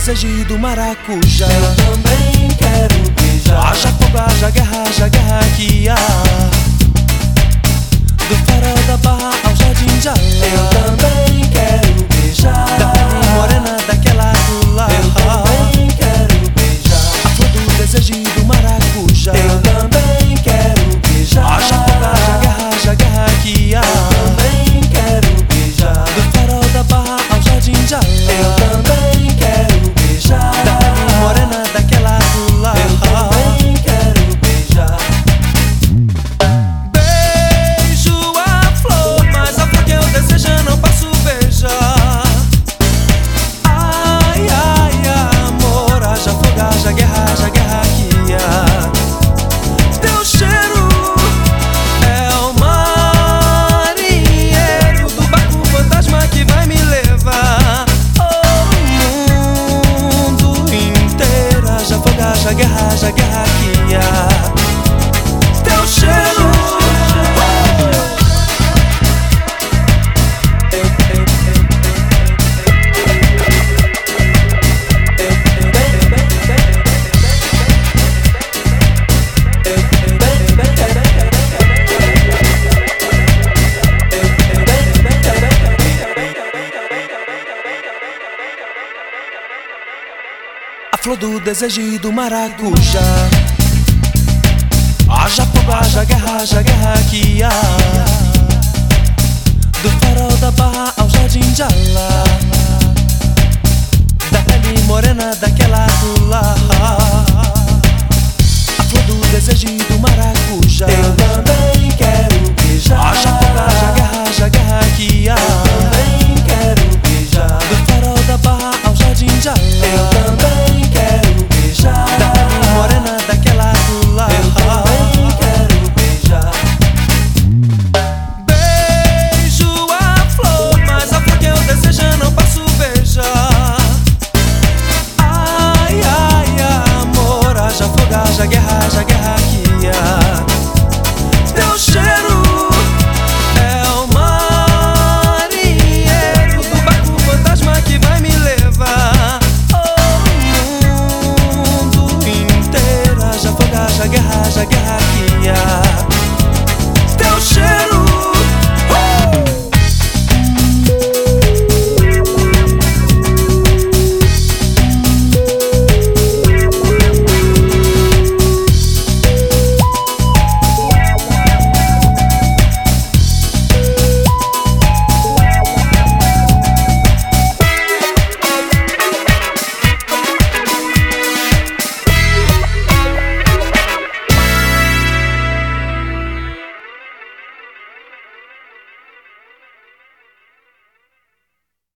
desejo do maracujá Eu também quero beijar. Haja fogo, haja guerra, haja guerra que há. flor do desejo e do maracujá. Haja pomba, haja guerra, haja guerra que há. Do farol da barra ao jardim de Alá Da pele morena daquela do